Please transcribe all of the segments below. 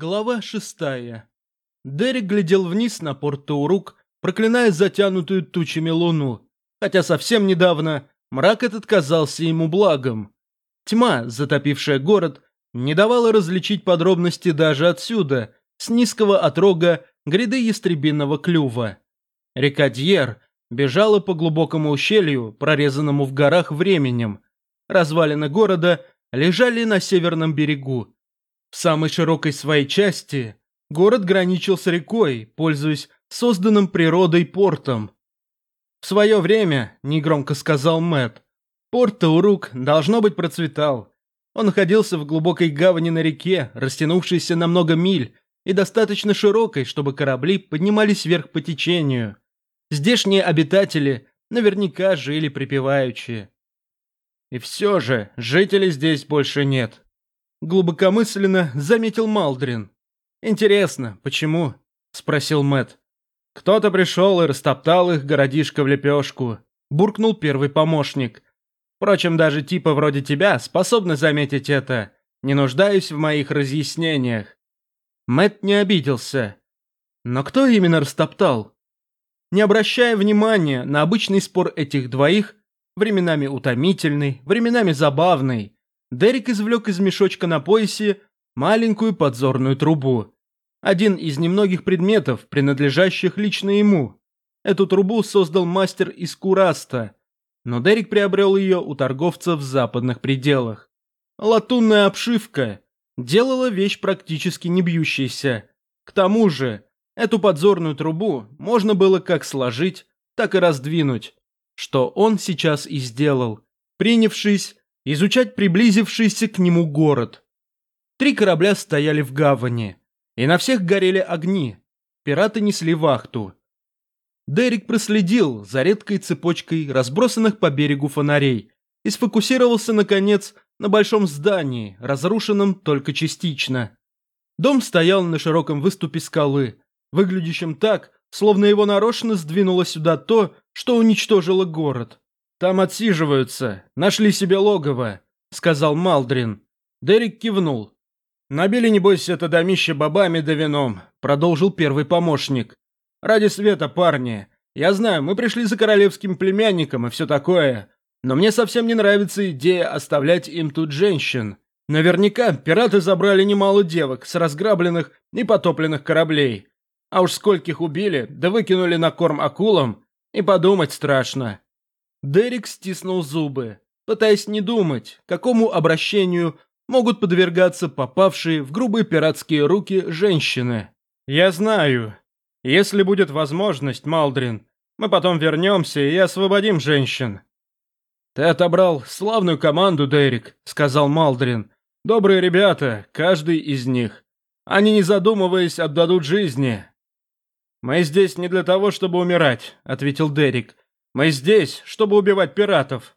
Глава шестая. Дерек глядел вниз на порт Таурук, проклиная затянутую тучами луну, хотя совсем недавно мрак этот казался ему благом. Тьма, затопившая город, не давала различить подробности даже отсюда, с низкого отрога гряды ястребиного клюва. Река Дьер бежала по глубокому ущелью, прорезанному в горах временем. Развалины города лежали на северном берегу. В самой широкой своей части город граничил с рекой, пользуясь созданным природой портом. В свое время, негромко сказал Мэт, порт Таурук должно быть процветал. Он находился в глубокой гавани на реке, растянувшейся на много миль и достаточно широкой, чтобы корабли поднимались вверх по течению. Здешние обитатели наверняка жили припеваючи. И все же жителей здесь больше нет. Глубокомысленно заметил Малдрин. «Интересно, почему?» – спросил Мэт. «Кто-то пришел и растоптал их городишко в лепешку», – буркнул первый помощник. «Впрочем, даже типа вроде тебя способны заметить это. Не нуждаюсь в моих разъяснениях». Мэт не обиделся. Но кто именно растоптал? Не обращая внимания на обычный спор этих двоих, временами утомительный, временами забавный, Дерек извлек из мешочка на поясе маленькую подзорную трубу. Один из немногих предметов, принадлежащих лично ему. Эту трубу создал мастер из Кураста, но Дерек приобрел ее у торговца в западных пределах. Латунная обшивка делала вещь практически не бьющейся. К тому же, эту подзорную трубу можно было как сложить, так и раздвинуть, что он сейчас и сделал, принявшись изучать приблизившийся к нему город. Три корабля стояли в гавани, и на всех горели огни. Пираты несли вахту. Дерек проследил за редкой цепочкой разбросанных по берегу фонарей и сфокусировался, наконец, на большом здании, разрушенном только частично. Дом стоял на широком выступе скалы, выглядящем так, словно его нарочно сдвинуло сюда то, что уничтожило город. «Там отсиживаются, нашли себе логово», — сказал Малдрин. Дерек кивнул. «Набили, небось, это домище бобами да вином», — продолжил первый помощник. «Ради света, парни. Я знаю, мы пришли за королевским племянником и все такое. Но мне совсем не нравится идея оставлять им тут женщин. Наверняка пираты забрали немало девок с разграбленных и потопленных кораблей. А уж скольких убили, да выкинули на корм акулам, и подумать страшно. Дерек стиснул зубы, пытаясь не думать, какому обращению могут подвергаться попавшие в грубые пиратские руки женщины. «Я знаю. Если будет возможность, Малдрин, мы потом вернемся и освободим женщин». «Ты отобрал славную команду, Дерек», — сказал Малдрин. «Добрые ребята, каждый из них. Они, не задумываясь, отдадут жизни». «Мы здесь не для того, чтобы умирать», — ответил Дерек. Мы здесь, чтобы убивать пиратов.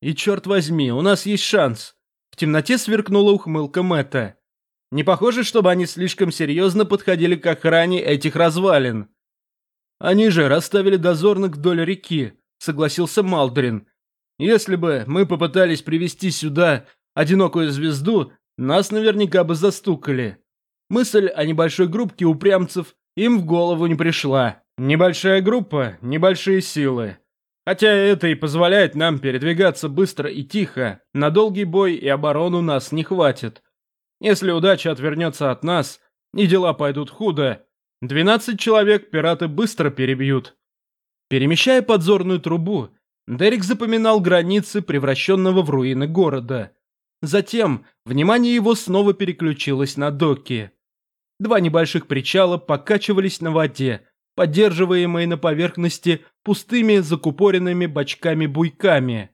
И черт возьми, у нас есть шанс. В темноте сверкнула ухмылка Мэтта. Не похоже, чтобы они слишком серьезно подходили к охране этих развалин. Они же расставили дозорных вдоль реки, согласился Малдрин. Если бы мы попытались привести сюда одинокую звезду, нас наверняка бы застукали. Мысль о небольшой группке упрямцев им в голову не пришла. Небольшая группа, небольшие силы. Хотя это и позволяет нам передвигаться быстро и тихо, на долгий бой и оборону нас не хватит. Если удача отвернется от нас, и дела пойдут худо, 12 человек пираты быстро перебьют. Перемещая подзорную трубу, Дерек запоминал границы превращенного в руины города. Затем внимание его снова переключилось на доки. Два небольших причала покачивались на воде, поддерживаемые на поверхности пустыми закупоренными бочками-буйками.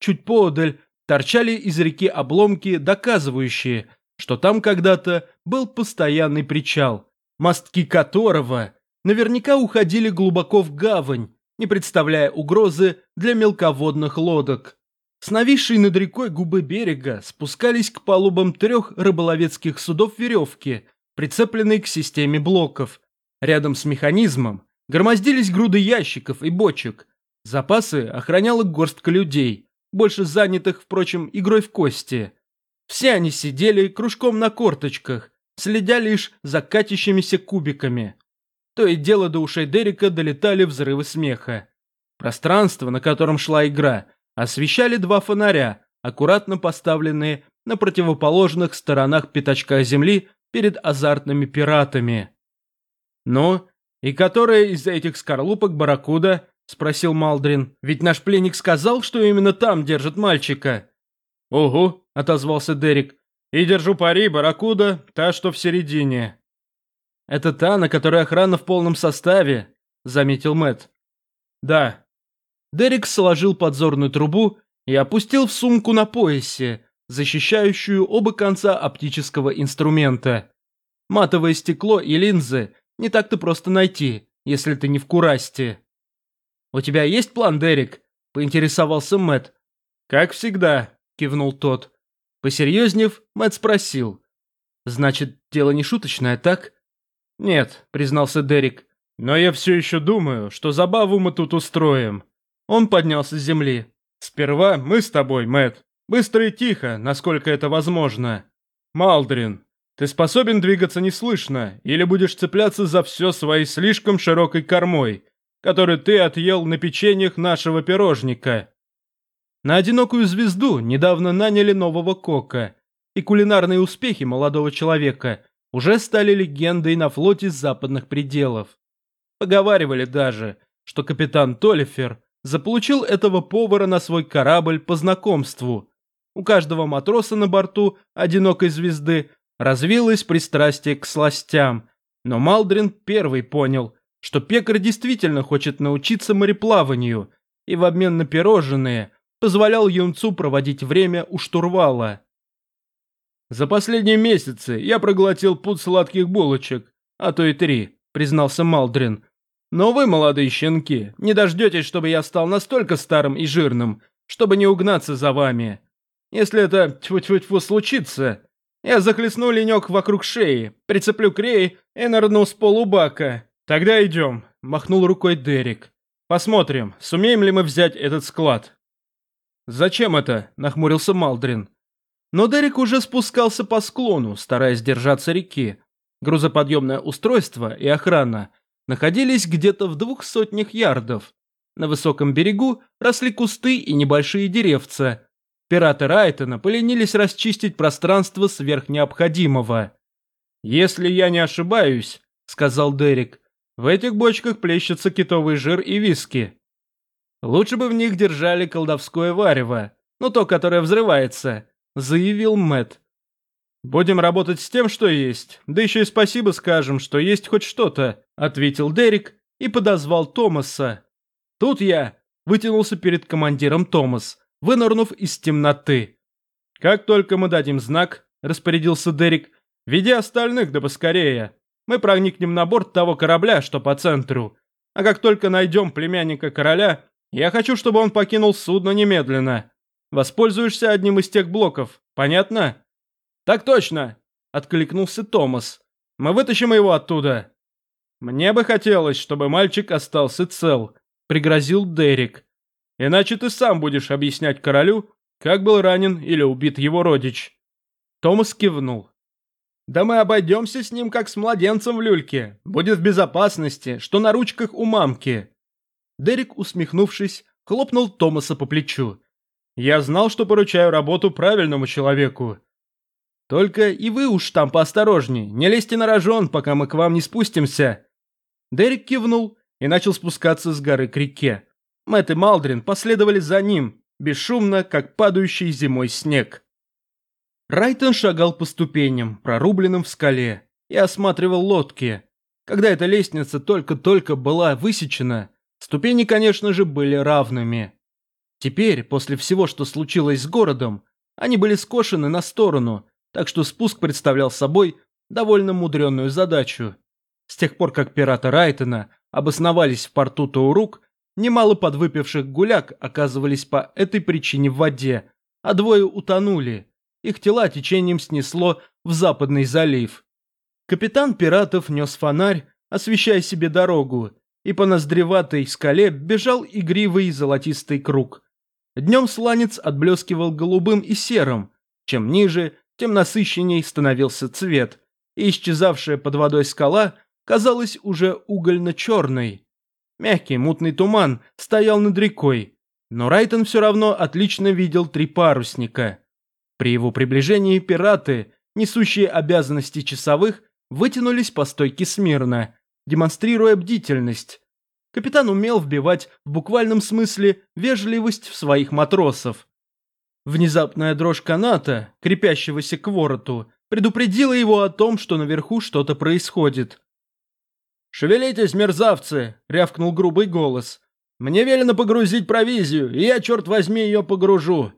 Чуть поодаль торчали из реки обломки, доказывающие, что там когда-то был постоянный причал, мостки которого наверняка уходили глубоко в гавань, не представляя угрозы для мелководных лодок. С нависшей над рекой губы берега спускались к палубам трех рыболовецких судов веревки, прицепленные к системе блоков, Рядом с механизмом громоздились груды ящиков и бочек. Запасы охраняла горстка людей, больше занятых, впрочем, игрой в кости. Все они сидели кружком на корточках, следя лишь за катящимися кубиками. То и дело до ушей Дерека долетали взрывы смеха. Пространство, на котором шла игра, освещали два фонаря, аккуратно поставленные на противоположных сторонах пятачка земли перед азартными пиратами. «Ну, и которая из этих скорлупок барракуда?» – спросил Малдрин. «Ведь наш пленник сказал, что именно там держит мальчика». «Угу», – отозвался Дерек. «И держу пари, барракуда, та, что в середине». «Это та, на которой охрана в полном составе», – заметил Мэт. «Да». Дерек сложил подзорную трубу и опустил в сумку на поясе, защищающую оба конца оптического инструмента. Матовое стекло и линзы не так-то просто найти, если ты не в курасте. «У тебя есть план, Дерек?» – поинтересовался Мэт. «Как всегда», – кивнул тот. Посерьезнев, Мэт спросил. «Значит, дело не шуточное, так?» «Нет», – признался Дерек. «Но я все еще думаю, что забаву мы тут устроим». Он поднялся с земли. «Сперва мы с тобой, Мэт. Быстро и тихо, насколько это возможно. Малдрин, ты способен двигаться неслышно или будешь цепляться за все своей слишком широкой кормой, которую ты отъел на печеньях нашего пирожника? На одинокую звезду недавно наняли нового кока, и кулинарные успехи молодого человека уже стали легендой на флоте западных пределов. Поговаривали даже, что капитан Толлифер заполучил этого повара на свой корабль по знакомству – у каждого матроса на борту одинокой звезды развилось пристрастие к сластям, но Малдрин первый понял, что пекарь действительно хочет научиться мореплаванию и в обмен на пирожные позволял юнцу проводить время у штурвала. «За последние месяцы я проглотил пуд сладких булочек, а то и три», признался Малдрин. «Но вы, молодые щенки, не дождетесь, чтобы я стал настолько старым и жирным, чтобы не угнаться за вами. Если это тьфу-тьфу-тьфу случится, я захлестну ленек вокруг шеи, прицеплю к рее и нырну с полубака. Тогда идем, махнул рукой Дерек. Посмотрим, сумеем ли мы взять этот склад. Зачем это? нахмурился Малдрин. Но Дерек уже спускался по склону, стараясь держаться реки. Грузоподъемное устройство и охрана находились где-то в двух сотнях ярдов. На высоком берегу росли кусты и небольшие деревца, Пираты Райтона поленились расчистить пространство сверх необходимого. «Если я не ошибаюсь», — сказал Дерек, — «в этих бочках плещется китовый жир и виски. Лучше бы в них держали колдовское варево, ну то, которое взрывается», — заявил Мэт. «Будем работать с тем, что есть, да еще и спасибо скажем, что есть хоть что-то», — ответил Дерек и подозвал Томаса. Тут я вытянулся перед командиром Томас вынырнув из темноты. «Как только мы дадим знак», — распорядился Дерек, — «веди остальных, да поскорее. Мы проникнем на борт того корабля, что по центру. А как только найдем племянника короля, я хочу, чтобы он покинул судно немедленно. Воспользуешься одним из тех блоков, понятно?» «Так точно», — откликнулся Томас. «Мы вытащим его оттуда». «Мне бы хотелось, чтобы мальчик остался цел», — пригрозил Дерек. Иначе ты сам будешь объяснять королю, как был ранен или убит его родич». Томас кивнул. «Да мы обойдемся с ним, как с младенцем в люльке. Будет в безопасности, что на ручках у мамки». Дерек, усмехнувшись, хлопнул Томаса по плечу. «Я знал, что поручаю работу правильному человеку. Только и вы уж там поосторожней, не лезьте на рожон, пока мы к вам не спустимся». Дерек кивнул и начал спускаться с горы к реке. Мэтт и Малдрин последовали за ним, бесшумно, как падающий зимой снег. Райтон шагал по ступеням, прорубленным в скале, и осматривал лодки. Когда эта лестница только-только была высечена, ступени, конечно же, были равными. Теперь, после всего, что случилось с городом, они были скошены на сторону, так что спуск представлял собой довольно мудреную задачу. С тех пор, как пираты Райтона обосновались в порту Таурук, Немало подвыпивших гуляк оказывались по этой причине в воде, а двое утонули. Их тела течением снесло в западный залив. Капитан пиратов нес фонарь, освещая себе дорогу, и по ноздреватой скале бежал игривый золотистый круг. Днем сланец отблескивал голубым и серым. Чем ниже, тем насыщенней становился цвет, и исчезавшая под водой скала казалась уже угольно-черной. Мягкий мутный туман стоял над рекой, но Райтон все равно отлично видел три парусника. При его приближении пираты, несущие обязанности часовых, вытянулись по стойке смирно, демонстрируя бдительность. Капитан умел вбивать в буквальном смысле вежливость в своих матросов. Внезапная дрожь каната, крепящегося к вороту, предупредила его о том, что наверху что-то происходит. «Шевелитесь, мерзавцы!» – рявкнул грубый голос. «Мне велено погрузить провизию, и я, черт возьми, ее погружу!»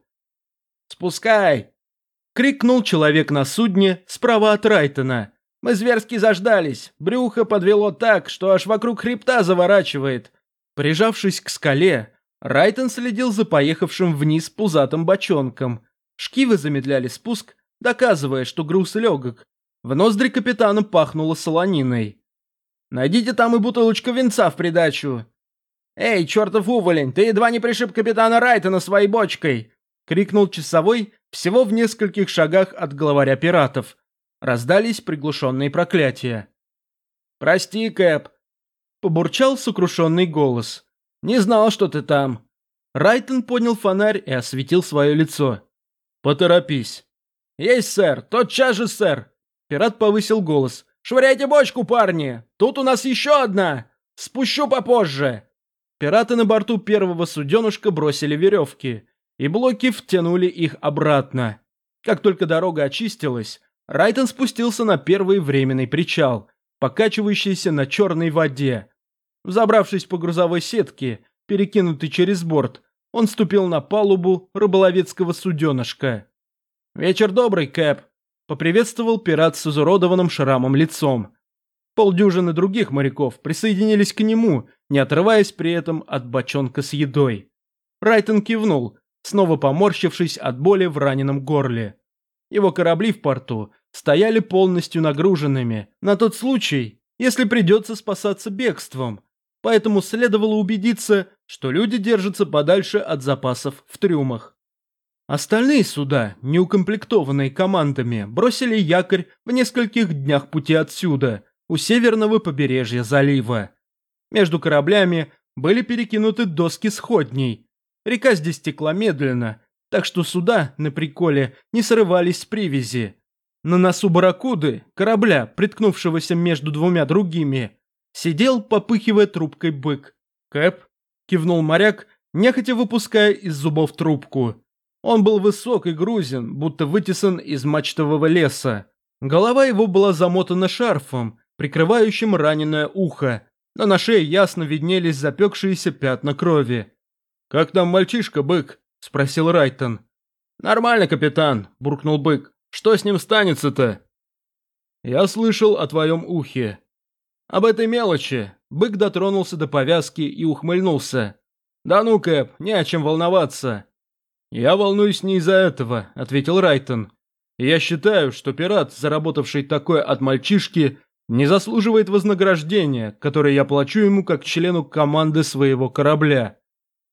«Спускай!» – крикнул человек на судне справа от Райтона. «Мы зверски заждались, брюхо подвело так, что аж вокруг хребта заворачивает». Прижавшись к скале, Райтон следил за поехавшим вниз пузатым бочонком. Шкивы замедляли спуск, доказывая, что груз легок. В ноздри капитана пахнуло солониной. Найдите там и бутылочку винца в придачу. Эй, чертов уволень, ты едва не пришиб капитана Райтона своей бочкой!» — крикнул часовой всего в нескольких шагах от главаря пиратов. Раздались приглушенные проклятия. «Прости, Кэп!» — побурчал сокрушенный голос. «Не знал, что ты там!» Райтон поднял фонарь и осветил свое лицо. «Поторопись!» «Есть, сэр! Тотчас же, сэр!» Пират повысил голос. «Швыряйте бочку, парни! Тут у нас еще одна! Спущу попозже!» Пираты на борту первого суденышка бросили веревки, и блоки втянули их обратно. Как только дорога очистилась, Райтон спустился на первый временный причал, покачивающийся на черной воде. Взобравшись по грузовой сетке, перекинутой через борт, он ступил на палубу рыболовецкого суденышка. «Вечер добрый, Кэп», поприветствовал пират с изуродованным шрамом лицом. Полдюжины других моряков присоединились к нему, не отрываясь при этом от бочонка с едой. Райтон кивнул, снова поморщившись от боли в раненом горле. Его корабли в порту стояли полностью нагруженными, на тот случай, если придется спасаться бегством, поэтому следовало убедиться, что люди держатся подальше от запасов в трюмах. Остальные суда, неукомплектованные командами, бросили якорь в нескольких днях пути отсюда, у северного побережья залива. Между кораблями были перекинуты доски сходней. Река здесь текла медленно, так что суда на приколе не срывались с привязи. На носу барракуды, корабля, приткнувшегося между двумя другими, сидел, попыхивая трубкой бык. «Кэп?» – кивнул моряк, нехотя выпуская из зубов трубку. Он был высок и грузен, будто вытесан из мачтового леса. Голова его была замотана шарфом, прикрывающим раненое ухо, но на шее ясно виднелись запекшиеся пятна крови. «Как там мальчишка, бык?» – спросил Райтон. «Нормально, капитан», – буркнул бык. «Что с ним станется-то?» «Я слышал о твоем ухе». «Об этой мелочи». Бык дотронулся до повязки и ухмыльнулся. «Да ну, Кэп, не о чем волноваться. «Я волнуюсь не из-за этого», — ответил Райтон. «Я считаю, что пират, заработавший такое от мальчишки, не заслуживает вознаграждения, которое я плачу ему как члену команды своего корабля».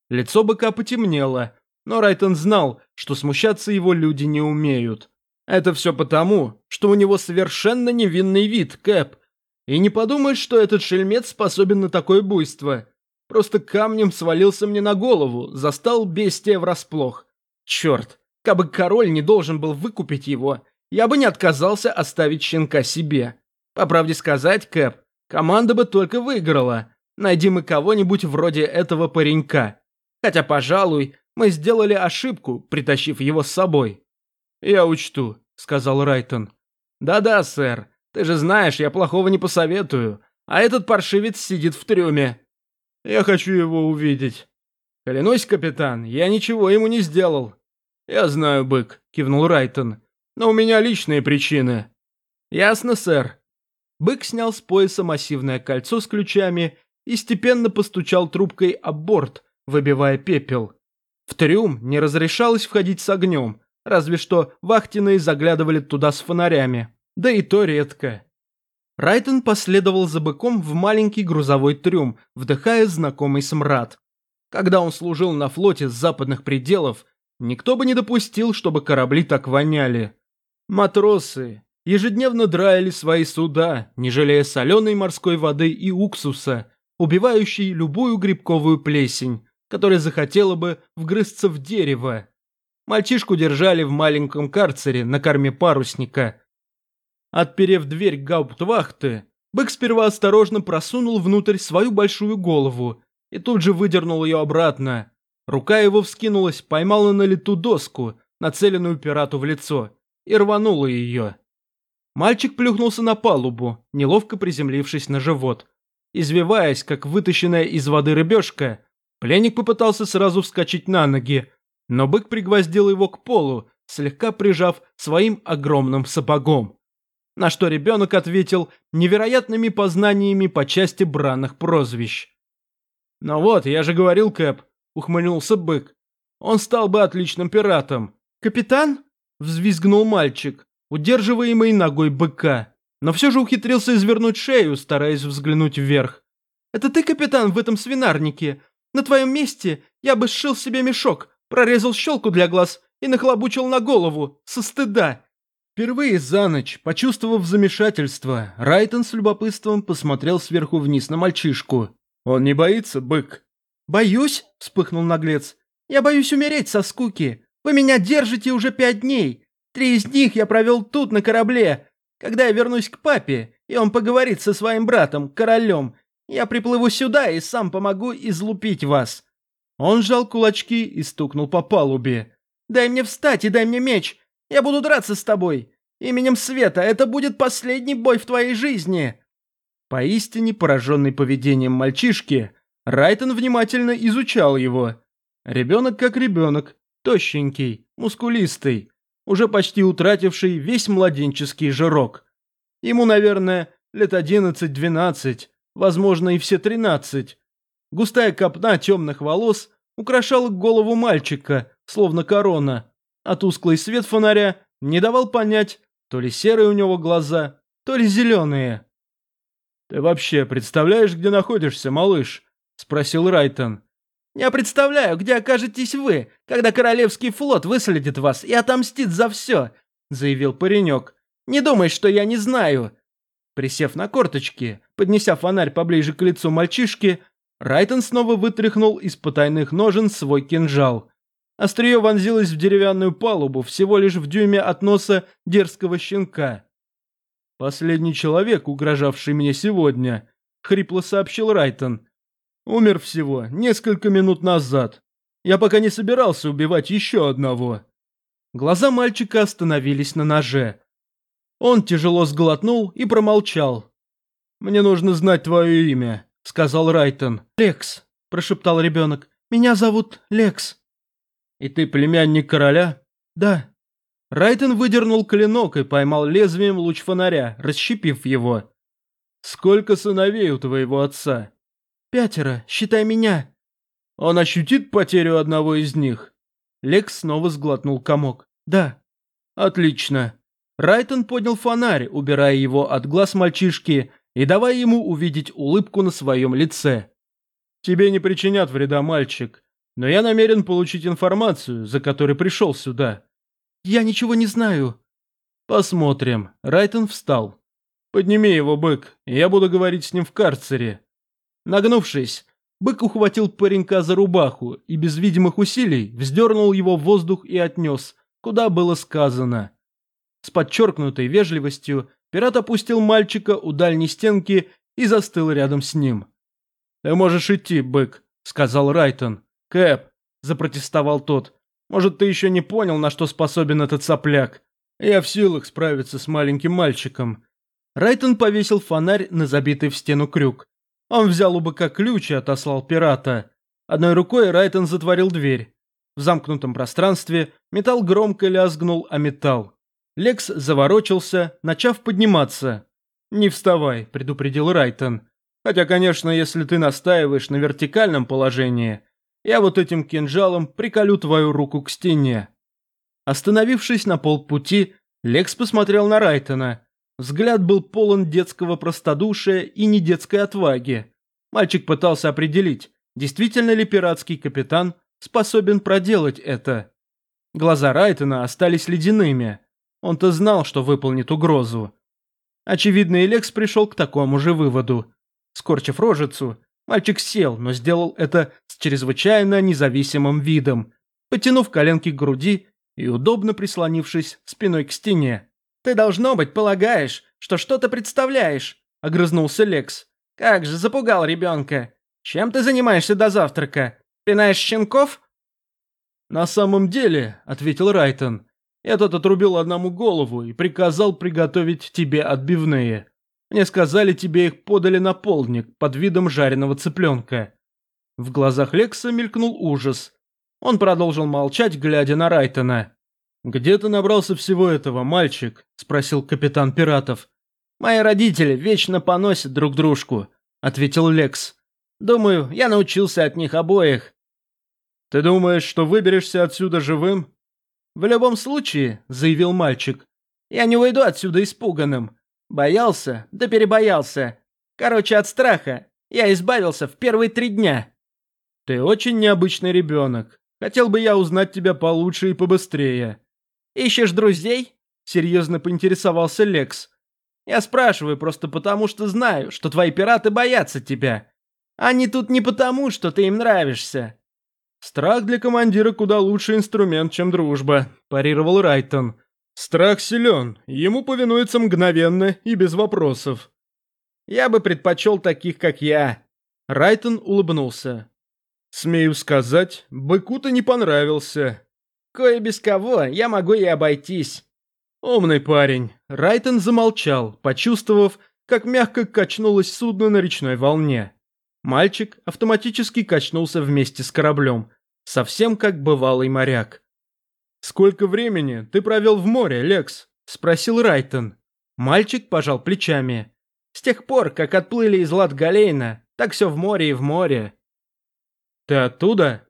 Лицо быка потемнело, но Райтон знал, что смущаться его люди не умеют. Это все потому, что у него совершенно невинный вид, Кэп. И не подумаешь, что этот шельмец способен на такое буйство. Просто камнем свалился мне на голову, застал бестия врасплох. Черт, кабы король не должен был выкупить его, я бы не отказался оставить щенка себе. По правде сказать, Кэп, команда бы только выиграла. Найди мы кого-нибудь вроде этого паренька. Хотя, пожалуй, мы сделали ошибку, притащив его с собой. «Я учту», — сказал Райтон. «Да-да, сэр. Ты же знаешь, я плохого не посоветую. А этот паршивец сидит в трюме. Я хочу его увидеть». «Клянусь, капитан, я ничего ему не сделал. «Я знаю, бык», — кивнул Райтон. «Но у меня личные причины». «Ясно, сэр». Бык снял с пояса массивное кольцо с ключами и степенно постучал трубкой об борт, выбивая пепел. В трюм не разрешалось входить с огнем, разве что вахтенные заглядывали туда с фонарями. Да и то редко. Райтон последовал за быком в маленький грузовой трюм, вдыхая знакомый смрад. Когда он служил на флоте с западных пределов, Никто бы не допустил, чтобы корабли так воняли. Матросы, ежедневно драили свои суда, не жалея соленой морской воды и уксуса, убивающей любую грибковую плесень, которая захотела бы вгрызться в дерево. Мальчишку держали в маленьком карцере на корме парусника. Отперев дверь гауптвахты, бык сперва осторожно просунул внутрь свою большую голову и тут же выдернул ее обратно. Рука его вскинулась, поймала на лету доску, нацеленную пирату в лицо, и рванула ее. Мальчик плюхнулся на палубу, неловко приземлившись на живот. Извиваясь, как вытащенная из воды рыбешка, пленник попытался сразу вскочить на ноги, но бык пригвоздил его к полу, слегка прижав своим огромным сапогом. На что ребенок ответил невероятными познаниями по части бранных прозвищ. «Ну вот, я же говорил, Кэп», — ухмыльнулся бык. «Он стал бы отличным пиратом». «Капитан?» — взвизгнул мальчик, удерживаемый ногой быка, но все же ухитрился извернуть шею, стараясь взглянуть вверх. «Это ты, капитан, в этом свинарнике? На твоем месте я бы сшил себе мешок, прорезал щелку для глаз и нахлобучил на голову, со стыда. Впервые за ночь, почувствовав замешательство, Райтон с любопытством посмотрел сверху вниз на мальчишку. «Он не боится, бык?» «Боюсь?» – вспыхнул наглец. «Я боюсь умереть со скуки. Вы меня держите уже пять дней. Три из них я провел тут, на корабле. Когда я вернусь к папе, и он поговорит со своим братом, королем, я приплыву сюда и сам помогу излупить вас. Он сжал кулачки и стукнул по палубе. «Дай мне встать и дай мне меч! Я буду драться с тобой! Именем Света, это будет последний бой в твоей жизни!» Поистине пораженный поведением мальчишки, Райтон внимательно изучал его. Ребенок как ребенок, тощенький, мускулистый, уже почти утративший весь младенческий жирок. Ему, наверное, лет одиннадцать-двенадцать, возможно, и все тринадцать. Густая копна темных волос украшала голову мальчика, словно корона, а тусклый свет фонаря не давал понять, то ли серые у него глаза, то ли зеленые. «Ты вообще представляешь, где находишься, малыш?» – спросил Райтон. «Я представляю, где окажетесь вы, когда Королевский флот выследит вас и отомстит за все», – заявил паренек. «Не думай, что я не знаю». Присев на корточки, поднеся фонарь поближе к лицу мальчишки, Райтон снова вытряхнул из потайных ножен свой кинжал. Острие вонзилось в деревянную палубу всего лишь в дюйме от носа дерзкого щенка. «Последний человек, угрожавший мне сегодня», — хрипло сообщил Райтон, — «умер всего несколько минут назад. Я пока не собирался убивать еще одного». Глаза мальчика остановились на ноже. Он тяжело сглотнул и промолчал. «Мне нужно знать твое имя», — сказал Райтон. «Лекс», — прошептал ребенок. «Меня зовут Лекс». «И ты племянник короля?» «Да». Райтон выдернул клинок и поймал лезвием луч фонаря, расщепив его. «Сколько сыновей у твоего отца?» «Пятеро, считай меня». «Он ощутит потерю одного из них?» Лекс снова сглотнул комок. «Да». «Отлично». Райтон поднял фонарь, убирая его от глаз мальчишки и давая ему увидеть улыбку на своем лице. «Тебе не причинят вреда, мальчик, но я намерен получить информацию, за которой пришел сюда». «Я ничего не знаю». «Посмотрим». Райтон встал. «Подними его, бык, я буду говорить с ним в карцере». Нагнувшись, бык ухватил паренька за рубаху и без видимых усилий вздернул его в воздух и отнес, куда было сказано. С подчеркнутой вежливостью Пират опустил мальчика у дальней стенки и застыл рядом с ним. «Ты можешь идти, бык», — сказал Райтон. «Кэп», — запротестовал тот, — «может, ты еще не понял, на что способен этот сопляк? Я в силах справиться с маленьким мальчиком». Райтон повесил фонарь на забитый в стену крюк. Он взял у быка ключ и отослал пирата. Одной рукой Райтон затворил дверь. В замкнутом пространстве металл громко лязгнул о металл. Лекс заворочился, начав подниматься. «Не вставай», — предупредил Райтон. «Хотя, конечно, если ты настаиваешь на вертикальном положении, я вот этим кинжалом приколю твою руку к стене». Остановившись на полпути, Лекс посмотрел на Райтона. Взгляд был полон детского простодушия и недетской отваги. Мальчик пытался определить, действительно ли пиратский капитан способен проделать это. Глаза Райтона остались ледяными. Он-то знал, что выполнит угрозу. Очевидно, и Лекс пришел к такому же выводу. Скорчив рожицу, мальчик сел, но сделал это с чрезвычайно независимым видом, потянув коленки к груди и удобно прислонившись спиной к стене. «Ты, должно быть, полагаешь, что что-то представляешь», — огрызнулся Лекс. «Как же запугал ребенка! Чем ты занимаешься до завтрака? Пинаешь щенков?» «На самом деле», — ответил Райтон, — «этот отрубил одному голову и приказал приготовить тебе отбивные. Мне сказали, тебе их подали на полдник под видом жареного цыпленка». В глазах Лекса мелькнул ужас. Он продолжил молчать, глядя на Райтона. «Где ты набрался всего этого, мальчик?» – спросил капитан пиратов. «Мои родители вечно поносят друг дружку», – ответил Лекс. «Думаю, я научился от них обоих». «Ты думаешь, что выберешься отсюда живым?» «В любом случае», – заявил мальчик, – «я не уйду отсюда испуганным. Боялся, да перебоялся. Короче, от страха. Я избавился в первые три дня». «Ты очень необычный ребенок. Хотел бы я узнать тебя получше и побыстрее». «Ищешь друзей?» – серьезно поинтересовался Лекс. «Я спрашиваю просто потому, что знаю, что твои пираты боятся тебя. Они тут не потому, что ты им нравишься». «Страх для командира куда лучший инструмент, чем дружба», – парировал Райтон. «Страх силен, ему повинуется мгновенно и без вопросов». «Я бы предпочел таких, как я». Райтон улыбнулся. «Смею сказать, быку ты не понравился». Кое без кого я могу и обойтись. Умный парень. Райтон замолчал, почувствовав, как мягко качнулось судно на речной волне. Мальчик автоматически качнулся вместе с кораблем, совсем как бывалый моряк. «Сколько времени ты провел в море, Лекс?» – спросил Райтон. Мальчик пожал плечами. «С тех пор, как отплыли из Латгалейна, так все в море и в море». «Ты оттуда?»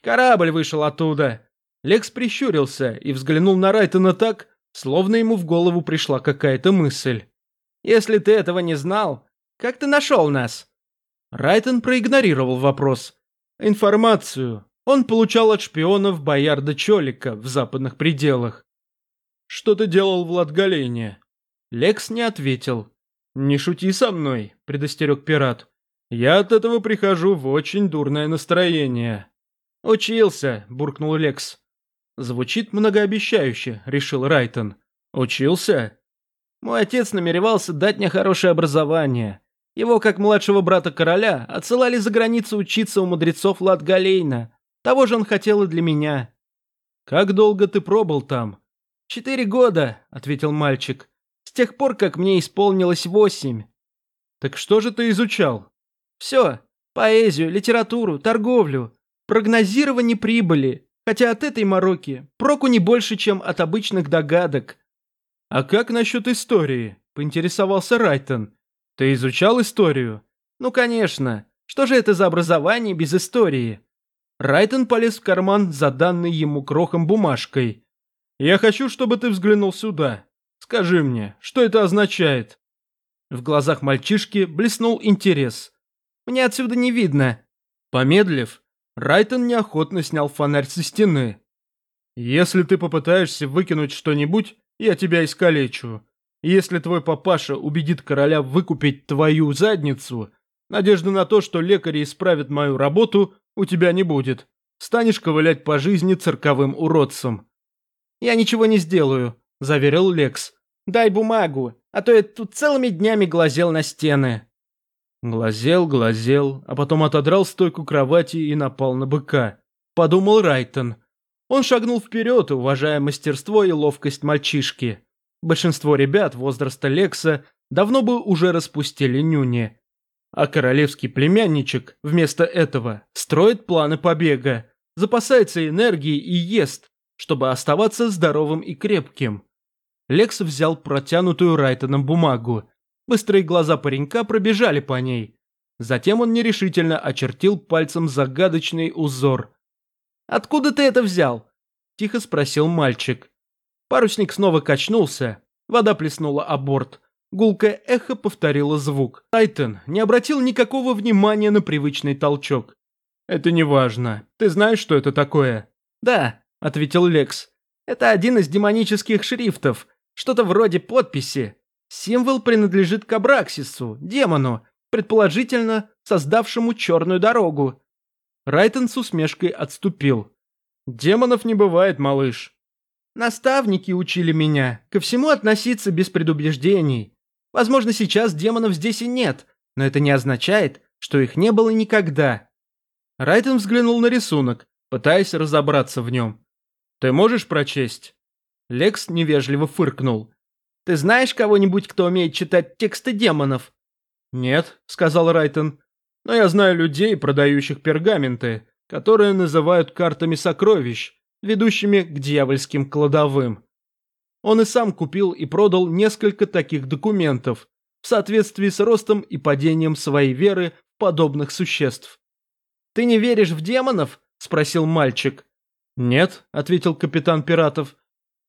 «Корабль вышел оттуда. Лекс прищурился и взглянул на Райтона так, словно ему в голову пришла какая-то мысль. «Если ты этого не знал, как ты нашел нас?» Райтон проигнорировал вопрос. Информацию он получал от шпионов Боярда Чолика в западных пределах. «Что ты делал в Латгалене?» Лекс не ответил. «Не шути со мной», — предостерег пират. «Я от этого прихожу в очень дурное настроение». «Учился», — буркнул Лекс. Звучит многообещающе, решил Райтон. Учился? Мой отец намеревался дать мне хорошее образование. Его, как младшего брата короля, отсылали за границу учиться у мудрецов Латгалейна. Того же он хотел и для меня. Как долго ты пробыл там? Четыре года, ответил мальчик. С тех пор, как мне исполнилось восемь. Так что же ты изучал? Все. Поэзию, литературу, торговлю, прогнозирование прибыли, Хотя от этой мороки проку не больше, чем от обычных догадок. «А как насчет истории?» – поинтересовался Райтон. «Ты изучал историю?» «Ну, конечно. Что же это за образование без истории?» Райтон полез в карман за данной ему крохом бумажкой. «Я хочу, чтобы ты взглянул сюда. Скажи мне, что это означает?» В глазах мальчишки блеснул интерес. «Мне отсюда не видно». Помедлив, Райтон неохотно снял фонарь со стены. «Если ты попытаешься выкинуть что-нибудь, я тебя искалечу. Если твой папаша убедит короля выкупить твою задницу, надежды на то, что лекари исправят мою работу, у тебя не будет. Станешь ковылять по жизни цирковым уродцем». «Я ничего не сделаю», – заверил Лекс. «Дай бумагу, а то я тут целыми днями глазел на стены». Глазел, глазел, а потом отодрал стойку кровати и напал на быка. Подумал Райтон. Он шагнул вперед, уважая мастерство и ловкость мальчишки. Большинство ребят возраста Лекса давно бы уже распустили нюни. А королевский племянничек вместо этого строит планы побега, запасается энергией и ест, чтобы оставаться здоровым и крепким. Лекс взял протянутую Райтоном бумагу Быстрые глаза паренька пробежали по ней. Затем он нерешительно очертил пальцем загадочный узор. «Откуда ты это взял?» – тихо спросил мальчик. Парусник снова качнулся, вода плеснула о борт. Гулкое эхо повторило звук. Тайтон не обратил никакого внимания на привычный толчок. «Это не важно. Ты знаешь, что это такое?» «Да», – ответил Лекс. Это один из демонических шрифтов, что-то вроде подписи. Символ принадлежит к Абраксису, демону, предположительно создавшему черную дорогу. Райтон с усмешкой отступил. «Демонов не бывает, малыш». «Наставники учили меня ко всему относиться без предубеждений. Возможно, сейчас демонов здесь и нет, но это не означает, что их не было никогда». Райтон взглянул на рисунок, пытаясь разобраться в нем. «Ты можешь прочесть?» Лекс невежливо фыркнул. «Ты знаешь кого-нибудь, кто умеет читать тексты демонов?» «Нет», — сказал Райтон. «Но я знаю людей, продающих пергаменты, которые называют картами сокровищ, ведущими к дьявольским кладовым. Он и сам купил и продал несколько таких документов в соответствии с ростом и падением своей веры в подобных существ. «Ты не веришь в демонов?» – спросил мальчик. «Нет», – ответил капитан пиратов.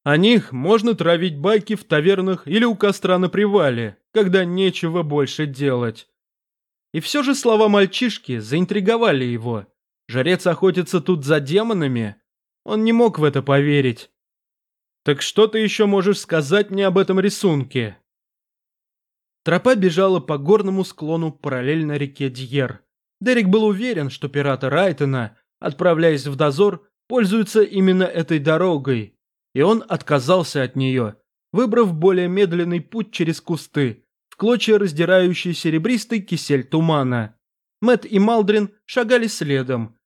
«О них можно травить байки в тавернах или у костра на привале, когда нечего больше делать». И все же слова мальчишки заинтриговали его. Жрец охотится тут за демонами? Он не мог в это поверить. «Так что ты еще можешь сказать мне об этом рисунке?» Тропа бежала по горному склону параллельно реке Дьер. Дерек был уверен, что пираты Райтона, отправляясь в дозор, пользуются именно этой дорогой, и он отказался от нее, выбрав более медленный путь через кусты, в клочья раздирающий серебристый кисель тумана. Мэт и Малдрин шагали следом.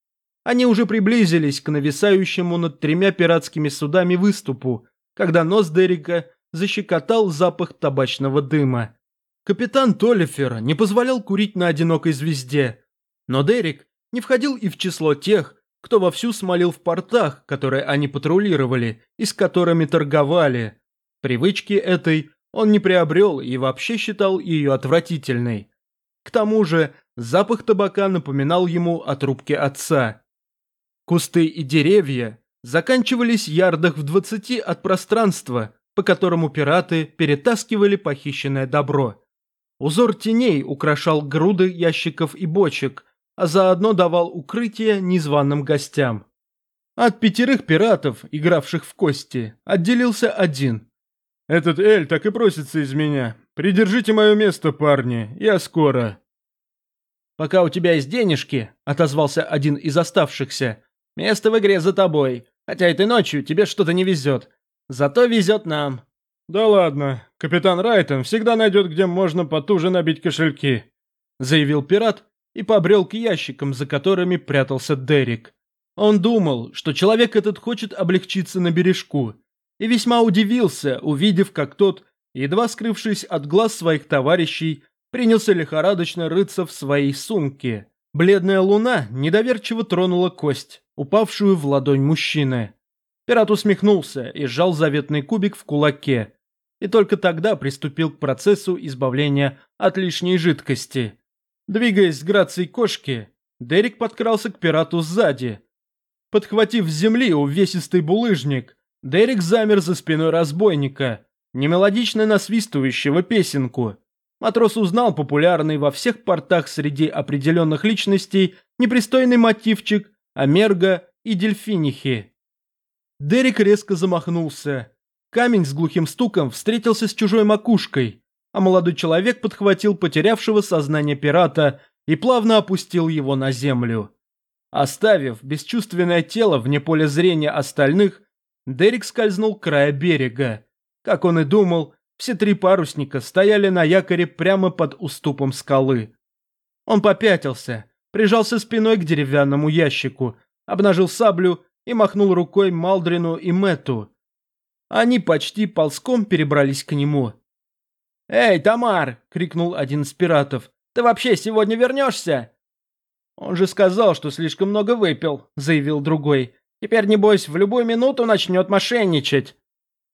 Они уже приблизились к нависающему над тремя пиратскими судами выступу, когда нос Дерека защекотал запах табачного дыма. Капитан Толлифер не позволял курить на одинокой звезде, но Дерек не входил и в число тех, кто вовсю смолил в портах, которые они патрулировали и с которыми торговали. Привычки этой он не приобрел и вообще считал ее отвратительной. К тому же запах табака напоминал ему о трубке отца. Кусты и деревья заканчивались ярдах в двадцати от пространства, по которому пираты перетаскивали похищенное добро. Узор теней украшал груды ящиков и бочек, а заодно давал укрытие незваным гостям. От пятерых пиратов, игравших в кости, отделился один. «Этот Эль так и просится из меня. Придержите мое место, парни, я скоро». «Пока у тебя есть денежки», — отозвался один из оставшихся, — «место в игре за тобой, хотя этой ночью тебе что-то не везет. Зато везет нам». «Да ладно, капитан Райтон всегда найдет, где можно потуже набить кошельки», — заявил пират, и побрел к ящикам, за которыми прятался Дерек. Он думал, что человек этот хочет облегчиться на бережку, и весьма удивился, увидев, как тот, едва скрывшись от глаз своих товарищей, принялся лихорадочно рыться в своей сумке. Бледная луна недоверчиво тронула кость, упавшую в ладонь мужчины. Пират усмехнулся и сжал заветный кубик в кулаке, и только тогда приступил к процессу избавления от лишней жидкости. Двигаясь с грацией кошки, Дерек подкрался к пирату сзади. Подхватив с земли увесистый булыжник, Дерек замер за спиной разбойника, немелодично насвистывающего песенку. Матрос узнал популярный во всех портах среди определенных личностей непристойный мотивчик Амерго и Дельфинихи. Дерек резко замахнулся. Камень с глухим стуком встретился с чужой макушкой а молодой человек подхватил потерявшего сознание пирата и плавно опустил его на землю. Оставив бесчувственное тело вне поля зрения остальных, Дерек скользнул к краю берега. Как он и думал, все три парусника стояли на якоре прямо под уступом скалы. Он попятился, прижался спиной к деревянному ящику, обнажил саблю и махнул рукой Малдрину и Мэту. Они почти ползком перебрались к нему. «Эй, Тамар!» — крикнул один из пиратов. «Ты вообще сегодня вернешься?» «Он же сказал, что слишком много выпил», — заявил другой. «Теперь, небось, в любую минуту начнет мошенничать».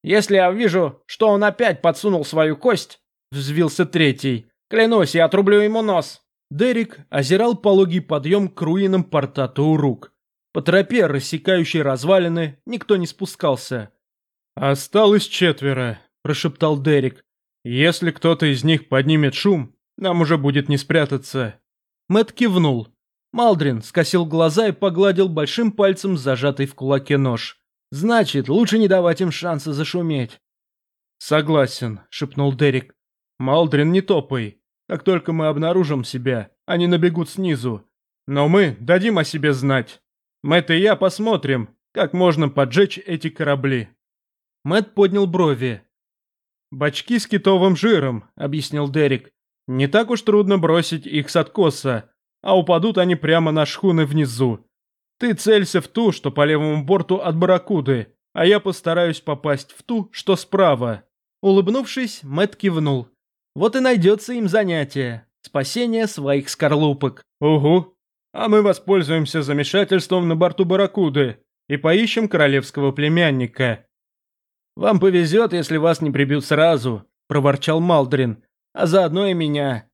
«Если я увижу, что он опять подсунул свою кость», — взвился третий, — «клянусь, я отрублю ему нос». Дерек озирал пологий подъем к руинам порта Таурук. По тропе, рассекающей развалины, никто не спускался. «Осталось четверо», — прошептал Дерек. Если кто-то из них поднимет шум, нам уже будет не спрятаться. Мэт кивнул. Малдрин скосил глаза и погладил большим пальцем зажатый в кулаке нож. Значит, лучше не давать им шанса зашуметь. «Согласен», — шепнул Дерек. «Малдрин, не топай. Как только мы обнаружим себя, они набегут снизу. Но мы дадим о себе знать. Мэтт и я посмотрим, как можно поджечь эти корабли». Мэтт поднял брови. «Бачки с китовым жиром», — объяснил Дерек. «Не так уж трудно бросить их с откоса, а упадут они прямо на шхуны внизу. Ты целься в ту, что по левому борту от барракуды, а я постараюсь попасть в ту, что справа». Улыбнувшись, Мэтт кивнул. Вот и найдется им занятие. Спасение своих скорлупок. Угу. А мы воспользуемся замешательством на борту Барракуды и поищем королевского племянника. Вам повезет, если вас не прибьют сразу, проворчал Малдрин, а заодно и меня.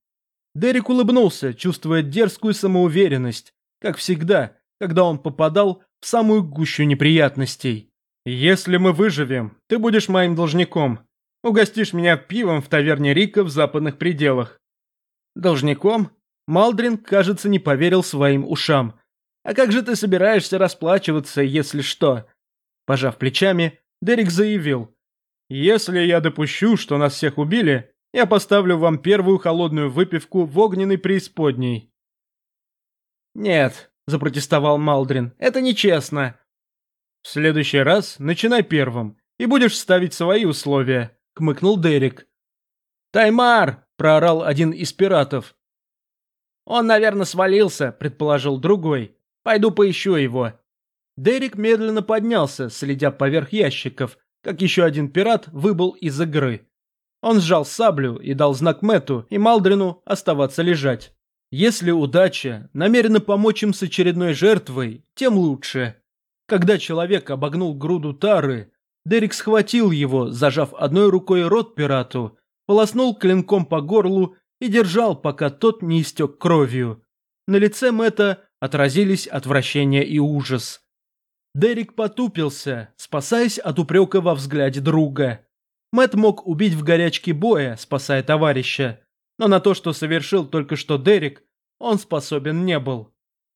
Дерек улыбнулся, чувствуя дерзкую самоуверенность, как всегда, когда он попадал в самую гущу неприятностей. «Если мы выживем, ты будешь моим должником. Угостишь меня пивом в таверне Рика в западных пределах». «Должником?» Малдрин, кажется, не поверил своим ушам. «А как же ты собираешься расплачиваться, если что?» Пожав плечами, Дерек заявил. «Если я допущу, что нас всех убили, я поставлю вам первую холодную выпивку в огненной преисподней». «Нет», – запротестовал Малдрин, – «это нечестно». «В следующий раз начинай первым, и будешь ставить свои условия», – кмыкнул Дерек. «Таймар!» – проорал один из пиратов. «Он, наверное, свалился», – предположил другой. «Пойду поищу его». Дерек медленно поднялся, следя поверх ящиков, как еще один пират выбыл из игры. Он сжал саблю и дал знак Мэту и Малдрину оставаться лежать. Если удача намерена помочь им с очередной жертвой, тем лучше. Когда человек обогнул груду тары, Дерек схватил его, зажав одной рукой рот пирату, полоснул клинком по горлу и держал, пока тот не истек кровью. На лице Мэтта отразились отвращение и ужас. Дерек потупился, спасаясь от упрека во взгляде друга. Мэт мог убить в горячке боя, спасая товарища, но на то, что совершил только что Дерек, он способен не был.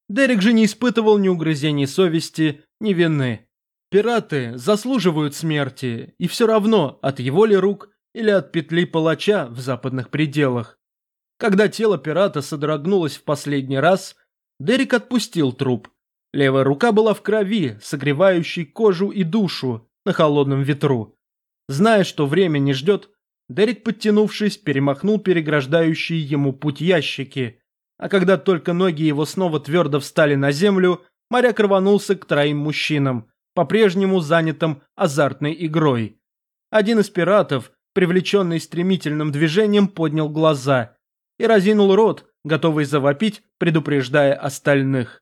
Дерек же не испытывал ни угрызений совести, ни вины. Пираты заслуживают смерти, и все равно, от его ли рук или от петли палача в западных пределах. Когда тело пирата содрогнулось в последний раз, Дерек отпустил труп. Левая рука была в крови, согревающей кожу и душу на холодном ветру. Зная, что время не ждет, Дерек, подтянувшись, перемахнул переграждающие ему путь ящики, а когда только ноги его снова твердо встали на землю, моряк рванулся к троим мужчинам, по-прежнему занятым азартной игрой. Один из пиратов, привлеченный стремительным движением, поднял глаза и разинул рот, готовый завопить, предупреждая остальных.